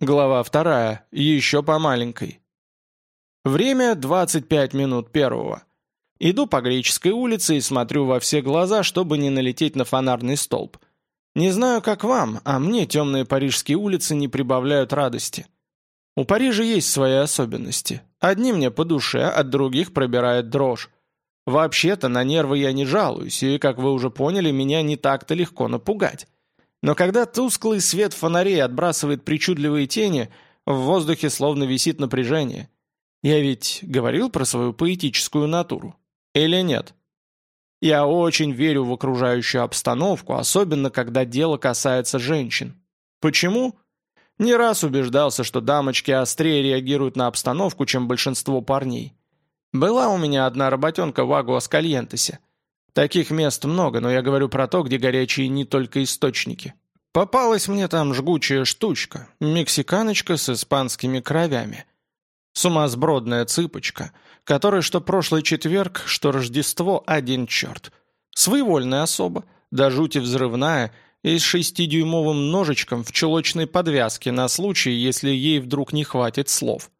Глава вторая, еще по маленькой. Время 25 минут первого. Иду по Греческой улице и смотрю во все глаза, чтобы не налететь на фонарный столб. Не знаю, как вам, а мне темные парижские улицы не прибавляют радости. У Парижа есть свои особенности. Одни мне по душе, от других пробирает дрожь. Вообще-то на нервы я не жалуюсь, и, как вы уже поняли, меня не так-то легко напугать. Но когда тусклый свет фонарей отбрасывает причудливые тени, в воздухе словно висит напряжение. Я ведь говорил про свою поэтическую натуру. Или нет? Я очень верю в окружающую обстановку, особенно когда дело касается женщин. Почему? Не раз убеждался, что дамочки острее реагируют на обстановку, чем большинство парней. Была у меня одна работенка в Агуаскальентесе. Таких мест много, но я говорю про то, где горячие не только источники. Попалась мне там жгучая штучка, мексиканочка с испанскими кровями. Сумасбродная цыпочка, которая что прошлый четверг, что Рождество один черт. Своевольная особа, до жути взрывная и с шестидюймовым ножичком в чулочной подвязке на случай, если ей вдруг не хватит слов.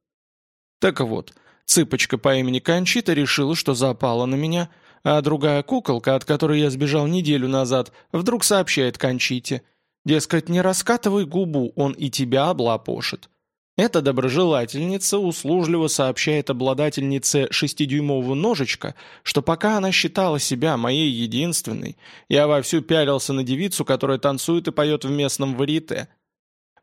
Так вот, цыпочка по имени Кончита решила, что запала на меня – а другая куколка, от которой я сбежал неделю назад, вдруг сообщает Кончите. Дескать, не раскатывай губу, он и тебя облапошит. Эта доброжелательница услужливо сообщает обладательнице шестидюймового ножичка, что пока она считала себя моей единственной, я вовсю пялился на девицу, которая танцует и поет в местном варите.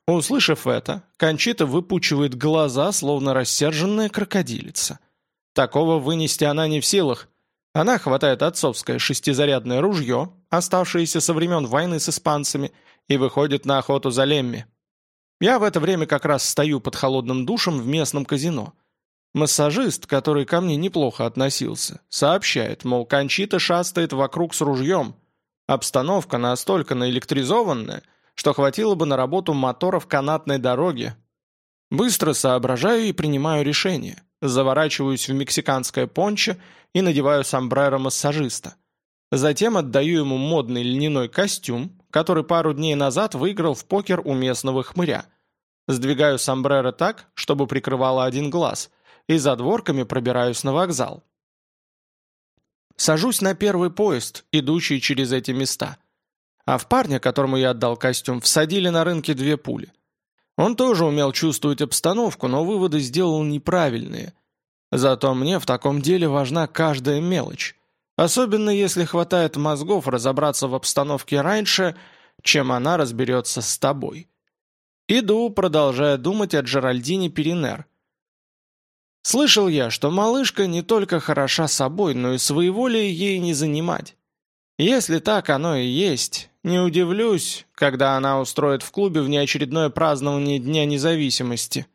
Услышав это, Кончита выпучивает глаза, словно рассерженная крокодилица. Такого вынести она не в силах, она хватает отцовское шестизарядное ружье, оставшееся со времен войны с испанцами, и выходит на охоту за Лемми. Я в это время как раз стою под холодным душем в местном казино. Массажист, который ко мне неплохо относился, сообщает, мол, Кончита шастает вокруг с ружьем. Обстановка настолько наэлектризованная, что хватило бы на работу моторов канатной дороги. Быстро соображаю и принимаю решение заворачиваюсь в мексиканское пончо и надеваю сомбреро массажиста. Затем отдаю ему модный льняной костюм, который пару дней назад выиграл в покер у местного хмыря. Сдвигаю сомбреро так, чтобы прикрывало один глаз, и за дворками пробираюсь на вокзал. Сажусь на первый поезд, идущий через эти места. А в парня, которому я отдал костюм, всадили на рынке две пули – он тоже умел чувствовать обстановку, но выводы сделал неправильные. Зато мне в таком деле важна каждая мелочь. Особенно если хватает мозгов разобраться в обстановке раньше, чем она разберется с тобой. Иду, продолжая думать о Джеральдине Перинер. Слышал я, что малышка не только хороша собой, но и своеволие ей не занимать. Если так оно и есть, не удивлюсь, когда она устроит в клубе внеочередное празднование Дня независимости.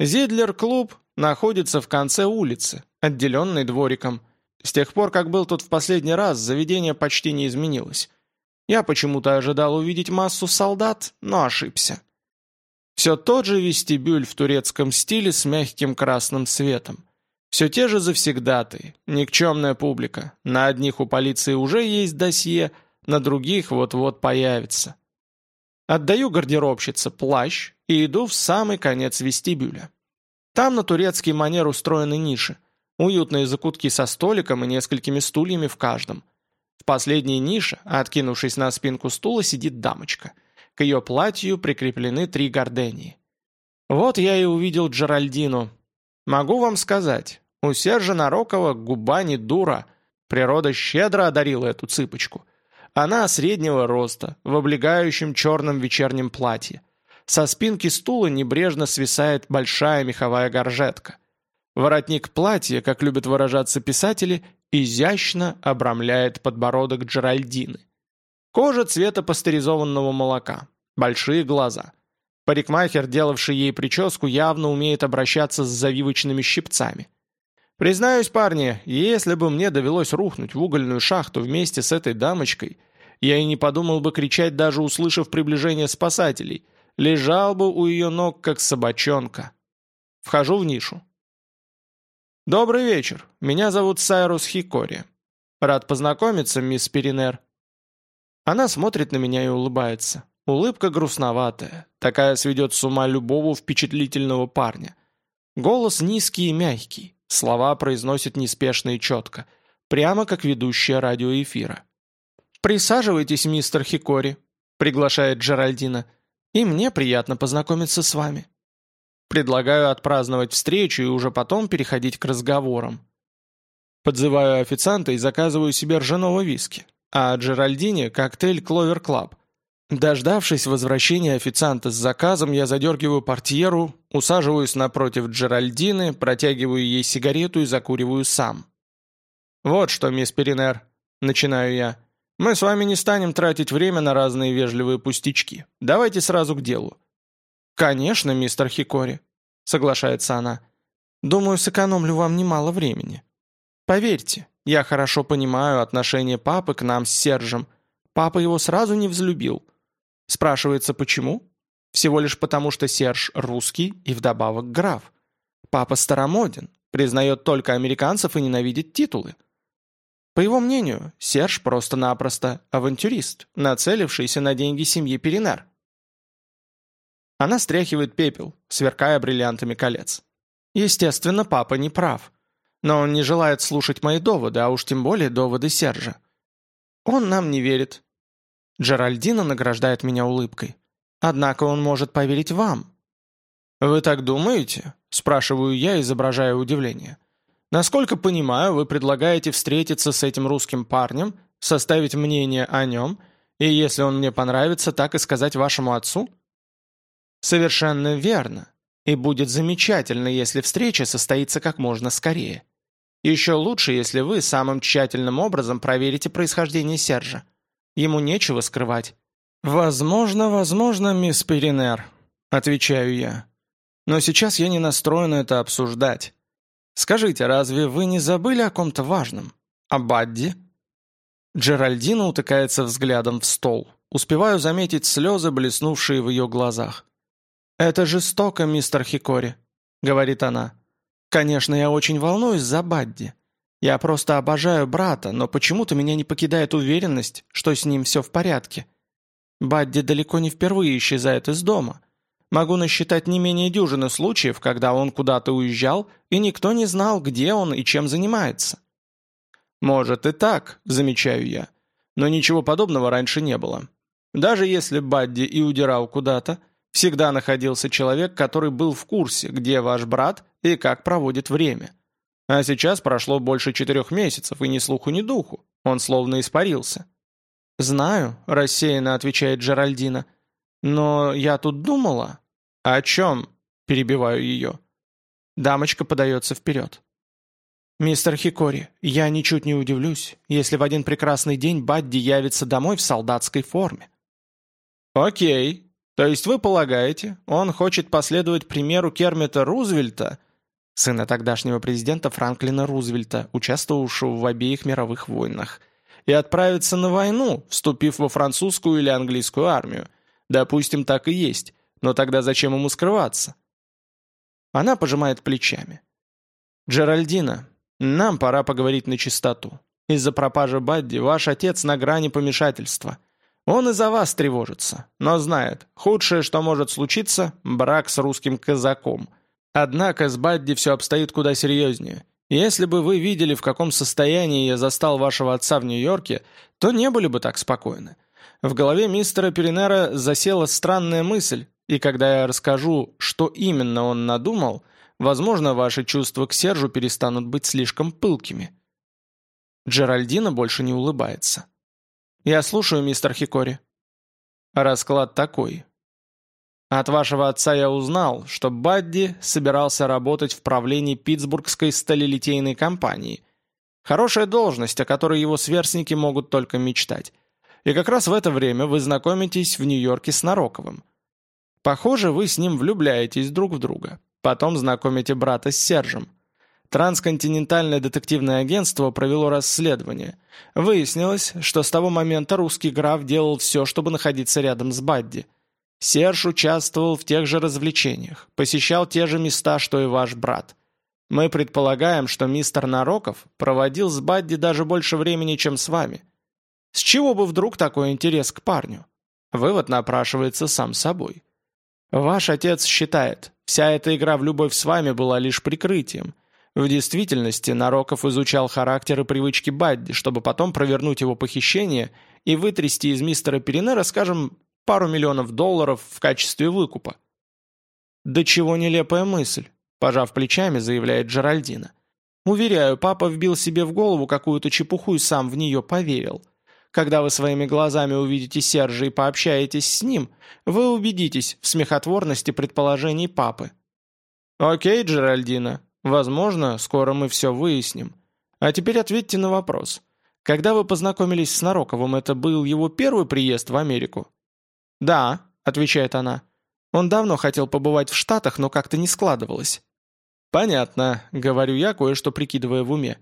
Зидлер-клуб находится в конце улицы, отделенный двориком. С тех пор, как был тут в последний раз, заведение почти не изменилось. Я почему-то ожидал увидеть массу солдат, но ошибся. Все тот же вестибюль в турецком стиле с мягким красным светом. Все те же завсегдаты, никчемная публика. На одних у полиции уже есть досье – на других вот-вот появится. Отдаю гардеробщице плащ и иду в самый конец вестибюля. Там на турецкий манер устроены ниши. Уютные закутки со столиком и несколькими стульями в каждом. В последней нише, откинувшись на спинку стула, сидит дамочка. К ее платью прикреплены три гордении. Вот я и увидел Джеральдину. Могу вам сказать, у Сержа Нарокова губа не дура. Природа щедро одарила эту цыпочку – она среднего роста, в облегающем черном вечернем платье. Со спинки стула небрежно свисает большая меховая горжетка. Воротник платья, как любят выражаться писатели, изящно обрамляет подбородок Джеральдины. Кожа цвета пастеризованного молока. Большие глаза. Парикмахер, делавший ей прическу, явно умеет обращаться с завивочными щипцами. Признаюсь, парни, если бы мне довелось рухнуть в угольную шахту вместе с этой дамочкой – я и не подумал бы кричать, даже услышав приближение спасателей. Лежал бы у ее ног, как собачонка. Вхожу в нишу. «Добрый вечер. Меня зовут Сайрус Хикори. Рад познакомиться, мисс Перинер». Она смотрит на меня и улыбается. Улыбка грустноватая. Такая сведет с ума любого впечатлительного парня. Голос низкий и мягкий. Слова произносит неспешно и четко. Прямо как ведущая радиоэфира. «Присаживайтесь, мистер Хикори», — приглашает Джеральдина. «И мне приятно познакомиться с вами». Предлагаю отпраздновать встречу и уже потом переходить к разговорам. Подзываю официанта и заказываю себе ржаного виски, а Джеральдине – коктейль «Clover Club». Дождавшись возвращения официанта с заказом, я задергиваю портьеру, усаживаюсь напротив Джеральдины, протягиваю ей сигарету и закуриваю сам. «Вот что, мисс Перинер», – начинаю я – мы с вами не станем тратить время на разные вежливые пустячки. Давайте сразу к делу». «Конечно, мистер Хикори», — соглашается она. «Думаю, сэкономлю вам немало времени. Поверьте, я хорошо понимаю отношение папы к нам с Сержем. Папа его сразу не взлюбил. Спрашивается, почему? Всего лишь потому, что Серж русский и вдобавок граф. Папа старомоден, признает только американцев и ненавидит титулы. По его мнению, Серж просто-напросто авантюрист, нацелившийся на деньги семьи Перинар. Она стряхивает пепел, сверкая бриллиантами колец. Естественно, папа не прав. Но он не желает слушать мои доводы, а уж тем более доводы Сержа. Он нам не верит. Джеральдина награждает меня улыбкой. Однако он может поверить вам. «Вы так думаете?» – спрашиваю я, изображая удивление. Насколько понимаю, вы предлагаете встретиться с этим русским парнем, составить мнение о нем, и если он мне понравится, так и сказать вашему отцу? Совершенно верно. И будет замечательно, если встреча состоится как можно скорее. Еще лучше, если вы самым тщательным образом проверите происхождение Сержа. Ему нечего скрывать. «Возможно, возможно, мисс Перинер», — отвечаю я. «Но сейчас я не настроен это обсуждать. «Скажите, а разве вы не забыли о ком-то важном? О Бадди?» Джеральдина утыкается взглядом в стол. Успеваю заметить слезы, блеснувшие в ее глазах. «Это жестоко, мистер Хикори», — говорит она. «Конечно, я очень волнуюсь за Бадди. Я просто обожаю брата, но почему-то меня не покидает уверенность, что с ним все в порядке. Бадди далеко не впервые исчезает из дома. Могу насчитать не менее дюжины случаев, когда он куда-то уезжал, и никто не знал, где он и чем занимается. «Может и так», — замечаю я. Но ничего подобного раньше не было. Даже если Бадди и удирал куда-то, всегда находился человек, который был в курсе, где ваш брат и как проводит время. А сейчас прошло больше четырех месяцев, и ни слуху, ни духу. Он словно испарился. «Знаю», — рассеянно отвечает Джеральдина, — но я тут думала. «А о чем? Перебиваю ее. Дамочка подается вперед. «Мистер Хикори, я ничуть не удивлюсь, если в один прекрасный день Бадди явится домой в солдатской форме». «Окей. То есть вы полагаете, он хочет последовать примеру Кермита Рузвельта, сына тогдашнего президента Франклина Рузвельта, участвовавшего в обеих мировых войнах, и отправиться на войну, вступив во французскую или английскую армию, Допустим, так и есть. Но тогда зачем ему скрываться? Она пожимает плечами. «Джеральдина, нам пора поговорить на чистоту. Из-за пропажи Бадди ваш отец на грани помешательства. Он и за вас тревожится, но знает, худшее, что может случиться – брак с русским казаком. Однако с Бадди все обстоит куда серьезнее. Если бы вы видели, в каком состоянии я застал вашего отца в Нью-Йорке, то не были бы так спокойны. В голове мистера Перенера засела странная мысль, и когда я расскажу, что именно он надумал, возможно, ваши чувства к Сержу перестанут быть слишком пылкими. Джеральдина больше не улыбается. «Я слушаю, мистер Хикори». Расклад такой. От вашего отца я узнал, что Бадди собирался работать в правлении Питтсбургской сталелитейной компании. Хорошая должность, о которой его сверстники могут только мечтать. И как раз в это время вы знакомитесь в Нью-Йорке с Нароковым. Похоже, вы с ним влюбляетесь друг в друга. Потом знакомите брата с Сержем. Трансконтинентальное детективное агентство провело расследование. Выяснилось, что с того момента русский граф делал все, чтобы находиться рядом с Бадди. Серж участвовал в тех же развлечениях, посещал те же места, что и ваш брат. Мы предполагаем, что мистер Нароков проводил с Бадди даже больше времени, чем с вами – с чего бы вдруг такой интерес к парню? Вывод напрашивается сам собой. Ваш отец считает, вся эта игра в любовь с вами была лишь прикрытием. В действительности Нароков изучал характер и привычки Бадди, чтобы потом провернуть его похищение и вытрясти из мистера Перенера, скажем, пару миллионов долларов в качестве выкупа. «Да чего нелепая мысль», – пожав плечами, заявляет Джеральдина. «Уверяю, папа вбил себе в голову какую-то чепуху и сам в нее поверил». Когда вы своими глазами увидите Сержа и пообщаетесь с ним, вы убедитесь в смехотворности предположений папы. «Окей, Джеральдина, возможно, скоро мы все выясним. А теперь ответьте на вопрос. Когда вы познакомились с Нароковым, это был его первый приезд в Америку?» «Да», — отвечает она. «Он давно хотел побывать в Штатах, но как-то не складывалось». «Понятно», — говорю я, кое-что прикидывая в уме.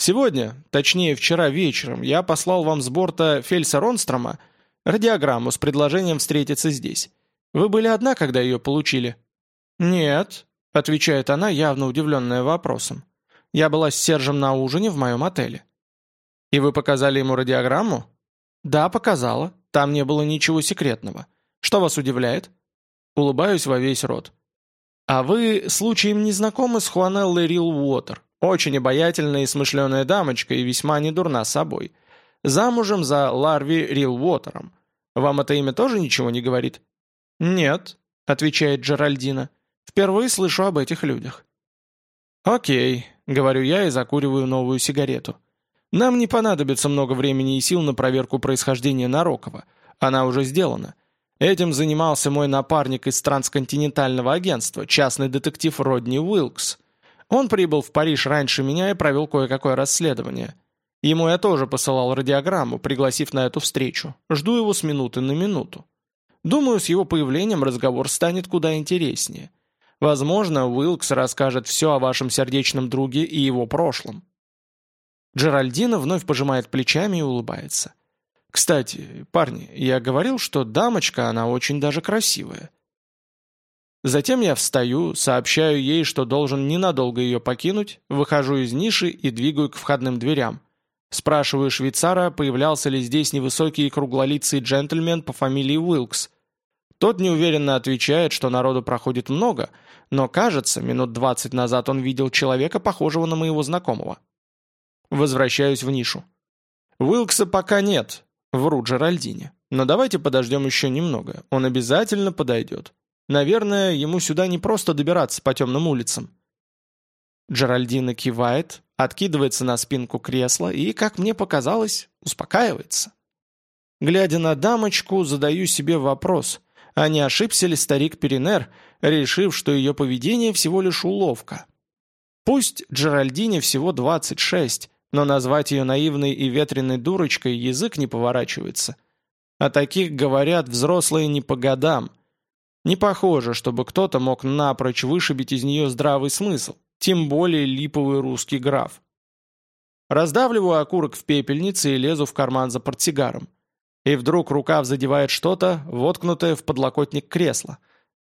Сегодня, точнее вчера вечером, я послал вам с борта Фельса Ронстрома радиограмму с предложением встретиться здесь. Вы были одна, когда ее получили?» «Нет», — отвечает она, явно удивленная вопросом. «Я была с Сержем на ужине в моем отеле». «И вы показали ему радиограмму?» «Да, показала. Там не было ничего секретного. Что вас удивляет?» Улыбаюсь во весь рот. «А вы случаем не знакомы с Хуанеллой Рил Уотер?» Очень обаятельная и смышленая дамочка и весьма недурна собой. Замужем за Ларви Рилвотером. Вам это имя тоже ничего не говорит?» «Нет», — отвечает Джеральдина. «Впервые слышу об этих людях». «Окей», — говорю я и закуриваю новую сигарету. «Нам не понадобится много времени и сил на проверку происхождения Нарокова. Она уже сделана. Этим занимался мой напарник из трансконтинентального агентства, частный детектив Родни Уилкс. Он прибыл в Париж раньше меня и провел кое-какое расследование. Ему я тоже посылал радиограмму, пригласив на эту встречу. Жду его с минуты на минуту. Думаю, с его появлением разговор станет куда интереснее. Возможно, Уилкс расскажет все о вашем сердечном друге и его прошлом. Джеральдина вновь пожимает плечами и улыбается. «Кстати, парни, я говорил, что дамочка, она очень даже красивая. Затем я встаю, сообщаю ей, что должен ненадолго ее покинуть, выхожу из ниши и двигаю к входным дверям. Спрашиваю швейцара, появлялся ли здесь невысокий и круглолицый джентльмен по фамилии Уилкс. Тот неуверенно отвечает, что народу проходит много, но, кажется, минут двадцать назад он видел человека, похожего на моего знакомого. Возвращаюсь в нишу. «Уилкса пока нет», — вру Джеральдине. «Но давайте подождем еще немного, он обязательно подойдет». Наверное, ему сюда не просто добираться по темным улицам. Джеральдина кивает, откидывается на спинку кресла и, как мне показалось, успокаивается. Глядя на дамочку, задаю себе вопрос, а не ошибся ли старик Перенер, решив, что ее поведение всего лишь уловка? Пусть Джеральдине всего 26, но назвать ее наивной и ветреной дурочкой язык не поворачивается. О таких говорят взрослые не по годам – не похоже, чтобы кто-то мог напрочь вышибить из нее здравый смысл, тем более липовый русский граф. Раздавливаю окурок в пепельнице и лезу в карман за портсигаром. И вдруг рукав задевает что-то, воткнутое в подлокотник кресла.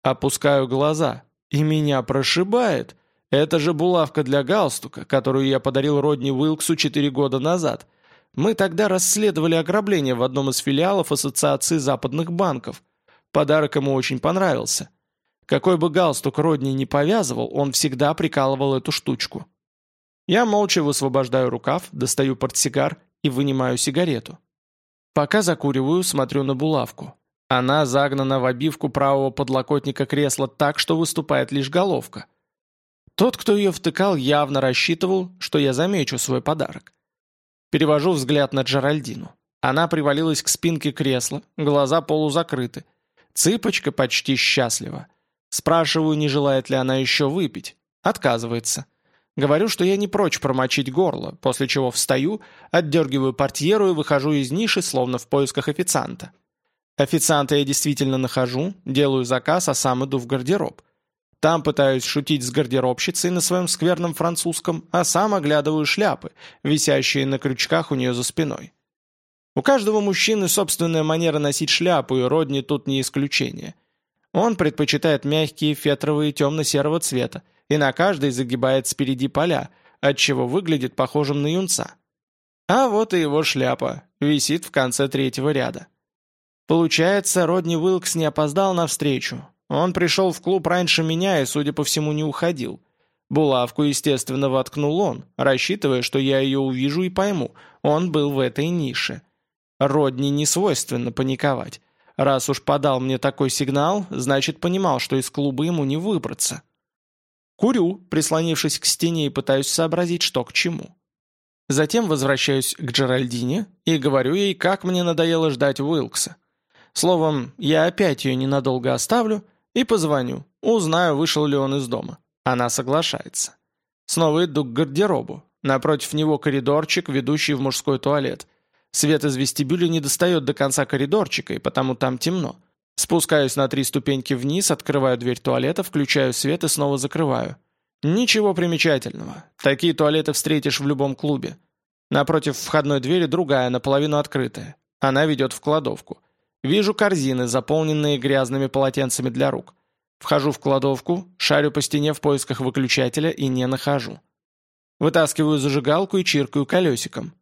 Опускаю глаза. И меня прошибает. Это же булавка для галстука, которую я подарил Родни Уилксу четыре года назад. Мы тогда расследовали ограбление в одном из филиалов Ассоциации западных банков – Подарок ему очень понравился. Какой бы галстук Родни не повязывал, он всегда прикалывал эту штучку. Я молча высвобождаю рукав, достаю портсигар и вынимаю сигарету. Пока закуриваю, смотрю на булавку. Она загнана в обивку правого подлокотника кресла так, что выступает лишь головка. Тот, кто ее втыкал, явно рассчитывал, что я замечу свой подарок. Перевожу взгляд на Джеральдину. Она привалилась к спинке кресла, глаза полузакрыты. Цыпочка почти счастлива. Спрашиваю, не желает ли она еще выпить. Отказывается. Говорю, что я не прочь промочить горло, после чего встаю, отдергиваю портьеру и выхожу из ниши, словно в поисках официанта. Официанта я действительно нахожу, делаю заказ, а сам иду в гардероб. Там пытаюсь шутить с гардеробщицей на своем скверном французском, а сам оглядываю шляпы, висящие на крючках у нее за спиной. У каждого мужчины собственная манера носить шляпу, и Родни тут не исключение. Он предпочитает мягкие фетровые темно-серого цвета, и на каждой загибает спереди поля, отчего выглядит похожим на юнца. А вот и его шляпа, висит в конце третьего ряда. Получается, Родни Уилкс не опоздал на встречу. Он пришел в клуб раньше меня и, судя по всему, не уходил. Булавку, естественно, воткнул он, рассчитывая, что я ее увижу и пойму, он был в этой нише. Родни не свойственно паниковать. Раз уж подал мне такой сигнал, значит понимал, что из клуба ему не выбраться. Курю, прислонившись к стене и пытаюсь сообразить, что к чему. Затем возвращаюсь к Джеральдине и говорю ей, как мне надоело ждать Уилкса. Словом, я опять ее ненадолго оставлю и позвоню, узнаю, вышел ли он из дома. Она соглашается. Снова иду к гардеробу. Напротив него коридорчик, ведущий в мужской туалет. Свет из вестибюля не достает до конца коридорчика, и потому там темно. Спускаюсь на три ступеньки вниз, открываю дверь туалета, включаю свет и снова закрываю. Ничего примечательного. Такие туалеты встретишь в любом клубе. Напротив входной двери другая, наполовину открытая. Она ведет в кладовку. Вижу корзины, заполненные грязными полотенцами для рук. Вхожу в кладовку, шарю по стене в поисках выключателя и не нахожу. Вытаскиваю зажигалку и чиркаю колесиком.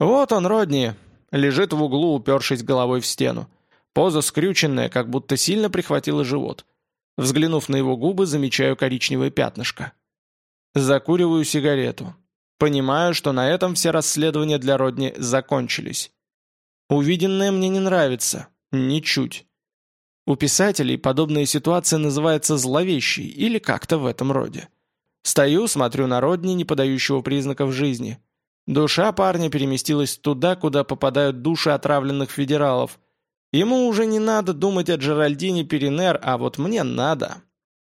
Вот он, родни, лежит в углу, упершись головой в стену. Поза скрюченная, как будто сильно прихватила живот. Взглянув на его губы, замечаю коричневое пятнышко. Закуриваю сигарету. Понимаю, что на этом все расследования для Родни закончились. Увиденное мне не нравится. Ничуть. У писателей подобная ситуация называется зловещей или как-то в этом роде. Стою, смотрю на Родни, не подающего признаков жизни – Душа парня переместилась туда, куда попадают души отравленных федералов. Ему уже не надо думать о Джеральдине Перенер, а вот мне надо.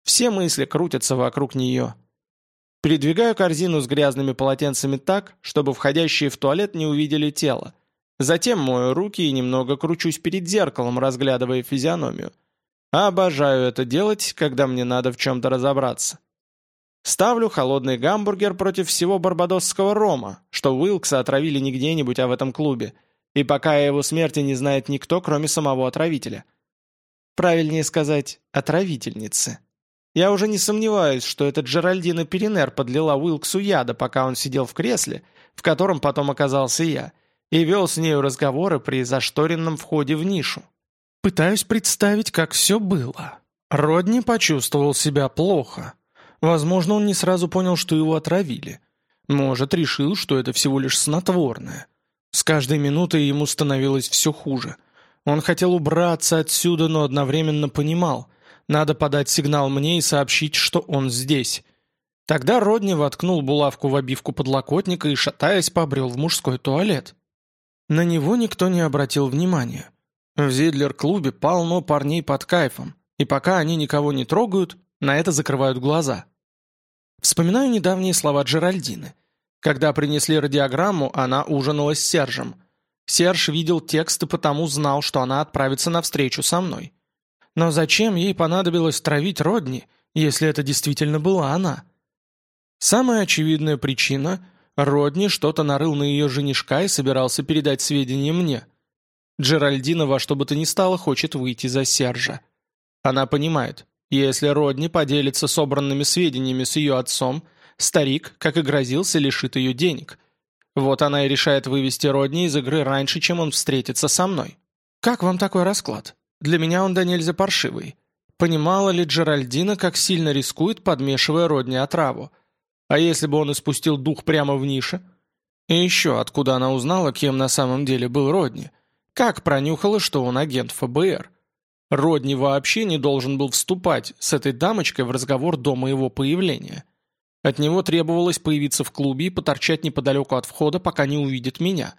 Все мысли крутятся вокруг нее. Передвигаю корзину с грязными полотенцами так, чтобы входящие в туалет не увидели тело. Затем мою руки и немного кручусь перед зеркалом, разглядывая физиономию. Обожаю это делать, когда мне надо в чем-то разобраться. Ставлю холодный гамбургер против всего барбадосского рома, что Уилкса отравили не где-нибудь, а в этом клубе, и пока о его смерти не знает никто, кроме самого отравителя. Правильнее сказать, отравительницы. Я уже не сомневаюсь, что этот Джеральдина Перинер подлила Уилксу яда, пока он сидел в кресле, в котором потом оказался я, и вел с нею разговоры при зашторенном входе в нишу. Пытаюсь представить, как все было. Родни почувствовал себя плохо. Возможно, он не сразу понял, что его отравили. Может, решил, что это всего лишь снотворное. С каждой минутой ему становилось все хуже. Он хотел убраться отсюда, но одновременно понимал. Надо подать сигнал мне и сообщить, что он здесь. Тогда Родни воткнул булавку в обивку подлокотника и, шатаясь, побрел в мужской туалет. На него никто не обратил внимания. В Зидлер-клубе полно парней под кайфом, и пока они никого не трогают, на это закрывают глаза. Вспоминаю недавние слова Джеральдины. Когда принесли радиограмму, она ужинала с Сержем. Серж видел текст и потому знал, что она отправится на встречу со мной. Но зачем ей понадобилось травить Родни, если это действительно была она? Самая очевидная причина – Родни что-то нарыл на ее женишка и собирался передать сведения мне. Джеральдина во что бы то ни стало хочет выйти за Сержа. Она понимает, если Родни поделится собранными сведениями с ее отцом, старик, как и грозился, лишит ее денег. Вот она и решает вывести Родни из игры раньше, чем он встретится со мной. Как вам такой расклад? Для меня он до нельзя паршивый. Понимала ли Джеральдина, как сильно рискует, подмешивая Родни отраву? А если бы он испустил дух прямо в нише? И еще, откуда она узнала, кем на самом деле был Родни? Как пронюхала, что он агент ФБР? Родни вообще не должен был вступать с этой дамочкой в разговор до моего появления. От него требовалось появиться в клубе и поторчать неподалеку от входа, пока не увидит меня.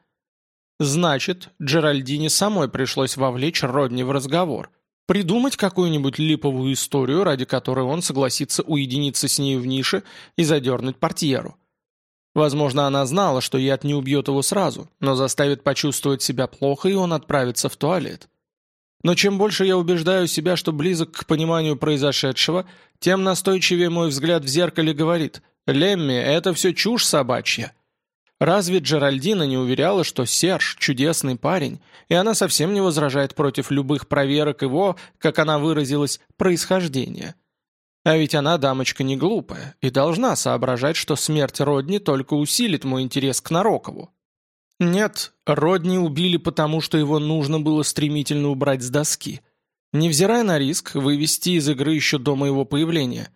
Значит, Джеральдине самой пришлось вовлечь Родни в разговор. Придумать какую-нибудь липовую историю, ради которой он согласится уединиться с ней в нише и задернуть портьеру. Возможно, она знала, что яд не убьет его сразу, но заставит почувствовать себя плохо, и он отправится в туалет. Но чем больше я убеждаю себя, что близок к пониманию произошедшего, тем настойчивее мой взгляд в зеркале говорит «Лемми, это все чушь собачья». Разве Джеральдина не уверяла, что Серж – чудесный парень, и она совсем не возражает против любых проверок его, как она выразилась, происхождения? А ведь она дамочка не глупая и должна соображать, что смерть Родни только усилит мой интерес к Нарокову. Нет, Родни убили потому, что его нужно было стремительно убрать с доски. Невзирая на риск, вывести из игры еще до моего появления.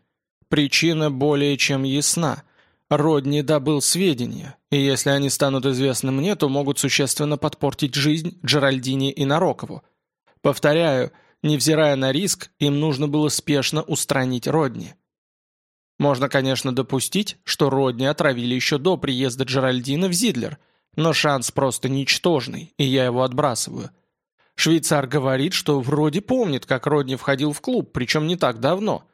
Причина более чем ясна. Родни добыл сведения, и если они станут известны мне, то могут существенно подпортить жизнь Джеральдине и Нарокову. Повторяю, невзирая на риск, им нужно было спешно устранить Родни. Можно, конечно, допустить, что Родни отравили еще до приезда Джеральдина в Зидлер – но шанс просто ничтожный, и я его отбрасываю. Швейцар говорит, что вроде помнит, как Родни входил в клуб, причем не так давно.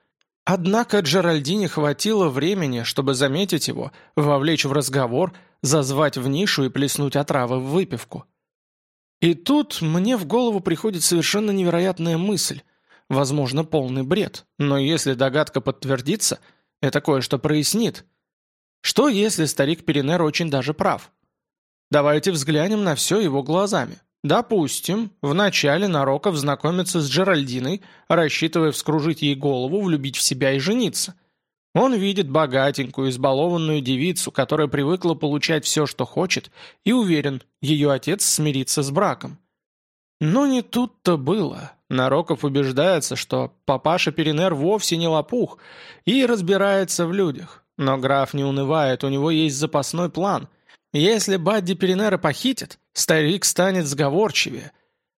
Однако Джеральдине хватило времени, чтобы заметить его, вовлечь в разговор, зазвать в нишу и плеснуть отравы в выпивку. И тут мне в голову приходит совершенно невероятная мысль. Возможно, полный бред, но если догадка подтвердится, это кое-что прояснит. Что если старик Перенер очень даже прав? Давайте взглянем на все его глазами. Допустим, вначале Нароков знакомится с Джеральдиной, рассчитывая вскружить ей голову, влюбить в себя и жениться. Он видит богатенькую, избалованную девицу, которая привыкла получать все, что хочет, и уверен, ее отец смирится с браком. Но не тут-то было. Нароков убеждается, что папаша Перенер вовсе не лопух и разбирается в людях. Но граф не унывает, у него есть запасной план – если Бадди Перенера похитит, старик станет сговорчивее.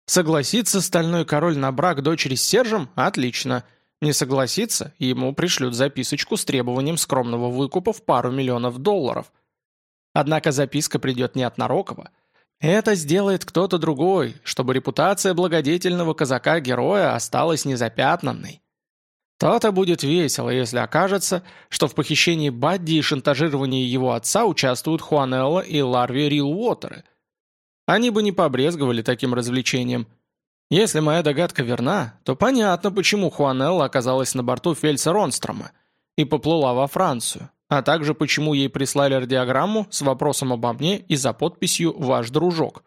Согласится стальной король на брак дочери с Сержем – отлично. Не согласится – ему пришлют записочку с требованием скромного выкупа в пару миллионов долларов. Однако записка придет не от Нарокова. Это сделает кто-то другой, чтобы репутация благодетельного казака-героя осталась незапятнанной. То-то будет весело, если окажется, что в похищении Бадди и шантажировании его отца участвуют Хуанелла и Ларви Рилуотеры. Они бы не побрезговали таким развлечением. Если моя догадка верна, то понятно, почему Хуанелла оказалась на борту Фельса Ронстрома и поплыла во Францию, а также почему ей прислали радиограмму с вопросом обо мне и за подписью «Ваш дружок».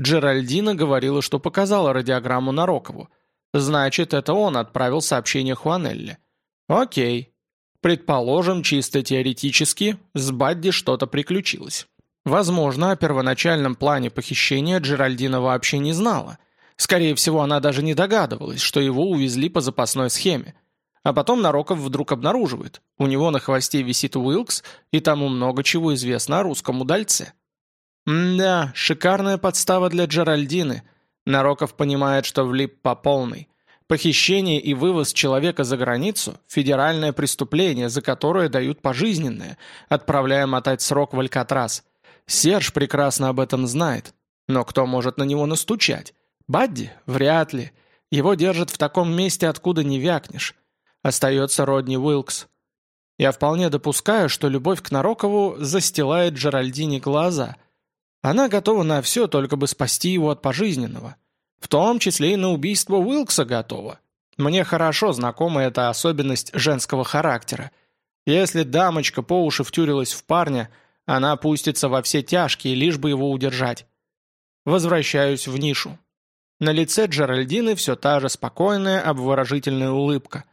Джеральдина говорила, что показала радиограмму Нарокову – Значит, это он отправил сообщение Хуанелле. Окей. Предположим, чисто теоретически, с Бадди что-то приключилось. Возможно, о первоначальном плане похищения Джеральдина вообще не знала. Скорее всего, она даже не догадывалась, что его увезли по запасной схеме. А потом Нароков вдруг обнаруживает. У него на хвосте висит Уилкс, и тому много чего известно о русском удальце. М да, шикарная подстава для Джеральдины. Нароков понимает, что влип по полной. Похищение и вывоз человека за границу – федеральное преступление, за которое дают пожизненное, отправляя мотать срок в Алькатрас. Серж прекрасно об этом знает. Но кто может на него настучать? Бадди? Вряд ли. Его держат в таком месте, откуда не вякнешь. Остается Родни Уилкс. Я вполне допускаю, что любовь к Нарокову застилает Джеральдине глаза – она готова на все, только бы спасти его от пожизненного. В том числе и на убийство Уилкса готова. Мне хорошо знакома эта особенность женского характера. Если дамочка по уши втюрилась в парня, она пустится во все тяжкие, лишь бы его удержать. Возвращаюсь в нишу. На лице Джеральдины все та же спокойная, обворожительная улыбка.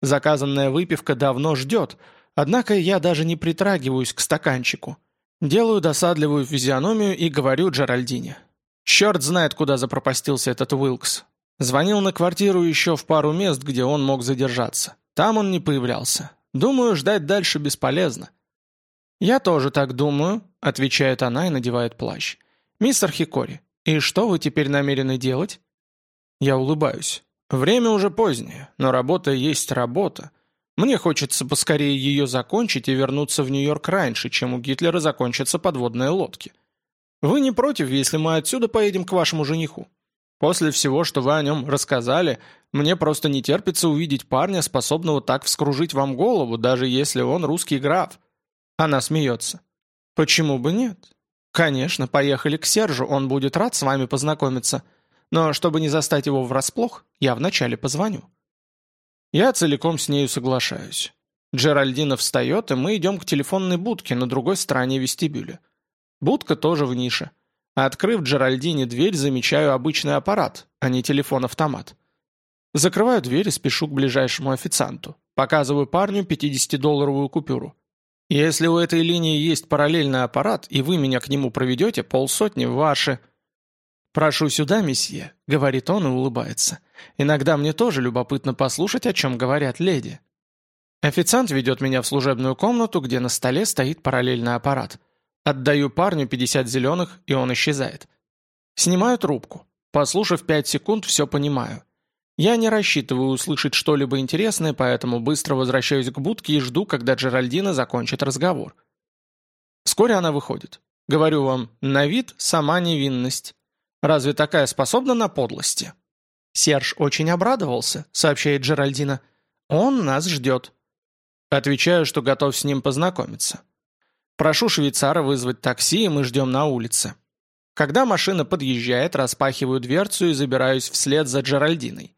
Заказанная выпивка давно ждет, однако я даже не притрагиваюсь к стаканчику. Делаю досадливую физиономию и говорю Джеральдине. Черт знает, куда запропастился этот Уилкс. Звонил на квартиру еще в пару мест, где он мог задержаться. Там он не появлялся. Думаю, ждать дальше бесполезно. «Я тоже так думаю», — отвечает она и надевает плащ. «Мистер Хикори, и что вы теперь намерены делать?» Я улыбаюсь. «Время уже позднее, но работа есть работа. Мне хочется поскорее ее закончить и вернуться в Нью-Йорк раньше, чем у Гитлера закончатся подводные лодки. Вы не против, если мы отсюда поедем к вашему жениху? После всего, что вы о нем рассказали, мне просто не терпится увидеть парня, способного так вскружить вам голову, даже если он русский граф». Она смеется. «Почему бы нет? Конечно, поехали к Сержу, он будет рад с вами познакомиться. Но чтобы не застать его врасплох, я вначале позвоню». Я целиком с нею соглашаюсь. Джеральдина встает, и мы идем к телефонной будке на другой стороне вестибюля. Будка тоже в нише. Открыв Джеральдине дверь, замечаю обычный аппарат, а не телефон-автомат. Закрываю дверь и спешу к ближайшему официанту. Показываю парню 50-долларовую купюру. Если у этой линии есть параллельный аппарат, и вы меня к нему проведете, полсотни ваши – «Прошу сюда, месье», — говорит он и улыбается. «Иногда мне тоже любопытно послушать, о чем говорят леди». Официант ведет меня в служебную комнату, где на столе стоит параллельный аппарат. Отдаю парню 50 зеленых, и он исчезает. Снимаю трубку. Послушав 5 секунд, все понимаю. Я не рассчитываю услышать что-либо интересное, поэтому быстро возвращаюсь к будке и жду, когда Джеральдина закончит разговор. Вскоре она выходит. Говорю вам, на вид сама невинность. Разве такая способна на подлости?» «Серж очень обрадовался», — сообщает Джеральдина. «Он нас ждет». Отвечаю, что готов с ним познакомиться. Прошу швейцара вызвать такси, и мы ждем на улице. Когда машина подъезжает, распахиваю дверцу и забираюсь вслед за Джеральдиной.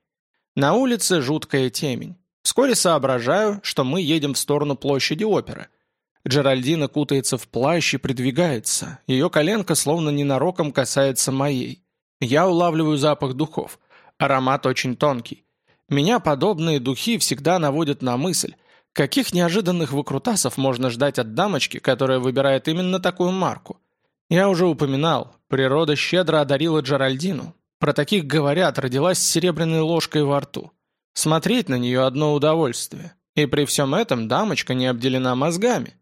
На улице жуткая темень. Вскоре соображаю, что мы едем в сторону площади оперы — Джеральдина кутается в плащ и придвигается. Ее коленка словно ненароком касается моей. Я улавливаю запах духов. Аромат очень тонкий. Меня подобные духи всегда наводят на мысль, каких неожиданных выкрутасов можно ждать от дамочки, которая выбирает именно такую марку. Я уже упоминал, природа щедро одарила Джеральдину. Про таких говорят, родилась с серебряной ложкой во рту. Смотреть на нее одно удовольствие. И при всем этом дамочка не обделена мозгами.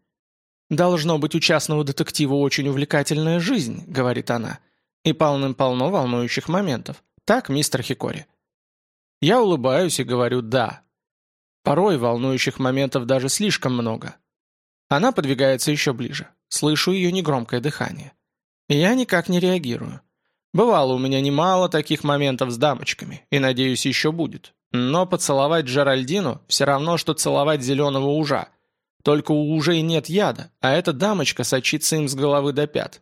«Должно быть у частного детектива очень увлекательная жизнь», — говорит она. «И полным-полно волнующих моментов. Так, мистер Хикори?» Я улыбаюсь и говорю «да». Порой волнующих моментов даже слишком много. Она подвигается еще ближе. Слышу ее негромкое дыхание. И я никак не реагирую. Бывало у меня немало таких моментов с дамочками, и, надеюсь, еще будет. Но поцеловать Джеральдину все равно, что целовать зеленого ужа — только у ужей нет яда, а эта дамочка сочится им с головы до пят.